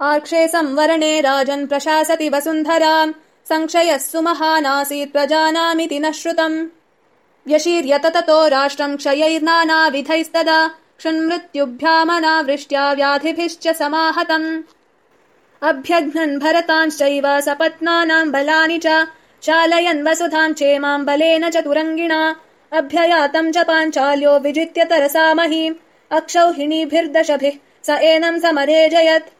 आक्षे संवरणे राजन् प्रशासति वसुन्धराम् संक्षयः सुमहानासीत् प्रजानामिति न श्रुतम्। व्यशीर्यत ततो राष्ट्रम् क्षयैर्नानाविधैस्तदा क्षुन्मृत्युभ्यामनावृष्ट्या व्याधिभिश्च समाहतम्। अभ्यघ्नन् भरतांश्चैव सपत्नानाम् बलानि च। चालयन् वसुधाम् चेमाम् बलेन च तुरङ्गिणा। अभ्ययातम् च पाञ्चाल्यो विजित्य तरसा महीम्। अक्षौहिणीभिर्दशभिः स एनम् समरेजयत्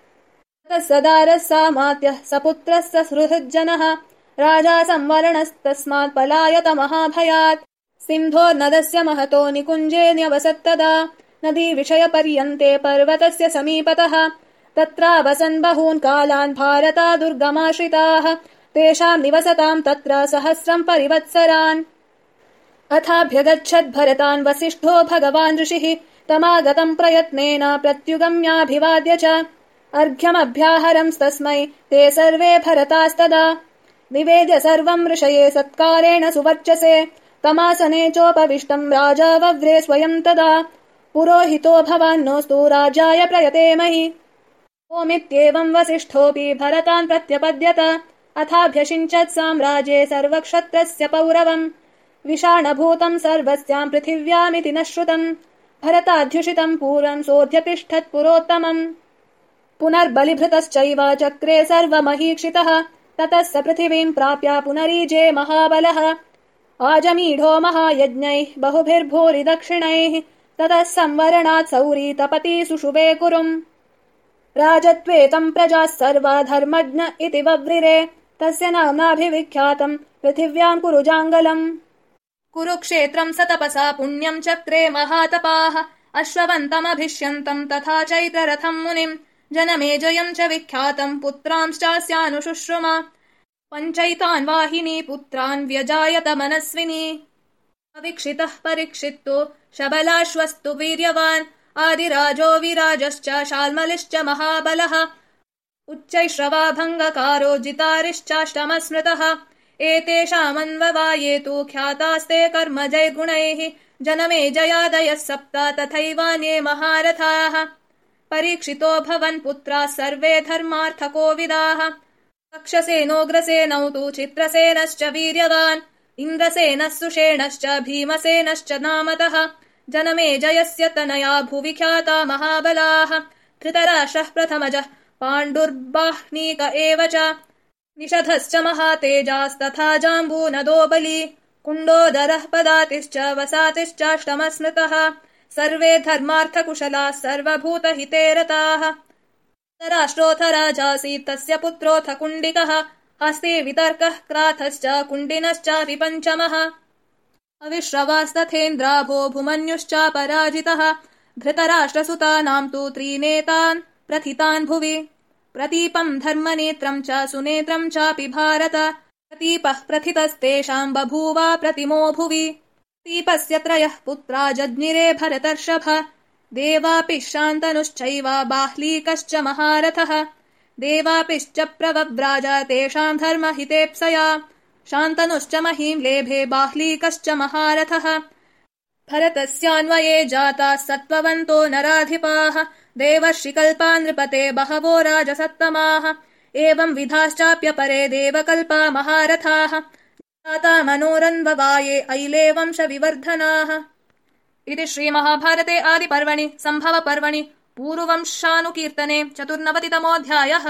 सदारः सामात्यः स पुत्रः स सुहृज्जनः। राजा संवरणस्तस्मात् पलायत महाभयात्। सिन्धोर्नदस्य महतो निकुञ्जे न्यवसत्तदा नदी विषयपर्यन्ते पर्वतस्य समीपतः। तत्रावसन् बहून् कालान् भारता दुर्गमाश्रिताः। तेषाम् निवसताम् तत्र सहस्रम् परिवत्सरान्। अथाभ्यगच्छद् भरतान् वसिष्ठो भगवान् ऋषिः। तमागतम् प्रयत्नेन प्रत्युगम्याभिवाद्य च अर्घ्यमभ्याहरंस्तस्मै ते सर्वे भरतास्तदा। निवेद्य सर्वम् ऋषये सत्कारेण सुवर्चसे। तमासने चोपविष्टम् राजा वव्रे स्वयम् तदा। पुरोहितो भवान्नोऽस्तु राजाय प्रयते महि। ओमित्येवम् वसिष्ठोऽपि भरतान् प्रत्यपद्यत। अथाभ्यषिञ्चत् साम्राज्ये सर्वक्षत्रस्य पौरवम्। विषाणभूतम् सर्वस्याम् पृथिव्यामिति न श्रुतम्। भरताध्युषितम् पूर्वम् सोऽध्यतिष्ठत् पुरोत्तमम् पुनर्बलिभृतश्चैव चक्रे सर्वमहीक्षितः ततः स पृथिवीम् प्राप्य पुनरीजे महाबलः। आजमीढो महायज्ञैः बहुभिर्भूरि दक्षिणैः ततः संवरणात् सौरी तपति सुषुवे कुरुम्। राजत्वे तम् प्रजाः सर्वा धर्मज्ञ इति वव्रिरे तस्य नाम्नाभिविख्यातम् पृथिव्याम् कुरुजाङ्गलम्। कुरुक्षेत्रम् स तपसा पुण्यम् चक्रे महातपाः अश्ववन्तमभिष्यन्तम् तथा चैत्ररथम् मुनिम् जनमेजयम् च विख्यातम् पुत्रांश्चास्यानुशुश्रुम पञ्चैतान् वाहिनी पुत्रान् व्यजायत मनस्विनी। अवीक्षितः परीक्षितो शबलाश्वस्तु वीर्यवान्। आदिराजो विराजश्च शाल्मलिश्च महाबलः। उच्चैश्रवाभङ्गकारो जितारिश्चाष्टमस्मृतः। एतेषामन्ववाये तु ख्यातास्ते कर्म जैर्गुणैः जनमे जयादयः सप्त तथैवान्ये महारथाः परीक्षितो भवन् पुत्राः सर्वे धर्मार्थकोविदाः। कक्षसेनोग्रसेनौ तु चित्रसेनश्च वीर्यवान्। इन्द्रसेनः सुषेणश्च भीमसेनश्च नामतः। जनमे जयस्य तनया भुवि ख्याता महाबलाः। धृतराशः प्रथमजः पाण्डुर्बाह्नीक एव च। निषधश्च महातेजास्तथा जाम्बूनदो बली कुण्डोदरः पदातिश्च वसातिश्चाष्टमस्मृतः सर्वे धर्मार्थकुशलाः सर्वभूतहिते रताः राष्ट्रोऽथ राजासीत् तस्य पुत्रोऽथ कुण्डिकः अस्ति वितर्कः क्राथश्च कुण्डिनश्चापि पञ्चमः अविश्रवास्तथेन्द्राभो भुमन्युश्चापराजितः धृतराष्ट्रसुतानाम् तु त्रीनेतान् प्रथितान् भुवि। प्रतीपम् धर्मनेत्रम् च सुनेत्रम् चापि भारत प्रतीपः प्रथितस्तेषाम् बभूवा प्रतिमो भुवि प्रतीपस्य त्रयः पुत्रा जज्ञिरे भरतर्षभ। देवापि शान्तनुश्चैव बाह्लीकश्च महारथः। देवापिश्च प्रवव्राज तेषाम् धर्महितेप्सया। शान्तनुश्च महीम् लेभे बाह्लीकश्च महारथः। भरतस्यान्वये जाताः सत्त्ववन्तो नराधिपाः। देवर्षिकल्पा नृपते बहवो राजसत्तमाः। एवम् विधाश्चाप्यपरे देवकल्पा महारथाः जाता मनोरन्ववाये ऐलेवंशविवर्धनाः इति श्रीमहाभारते आदिपर्वणि सम्भवपर्वणि पूर्ववंशानुकीर्तने चतुर्नवतितमोऽध्यायः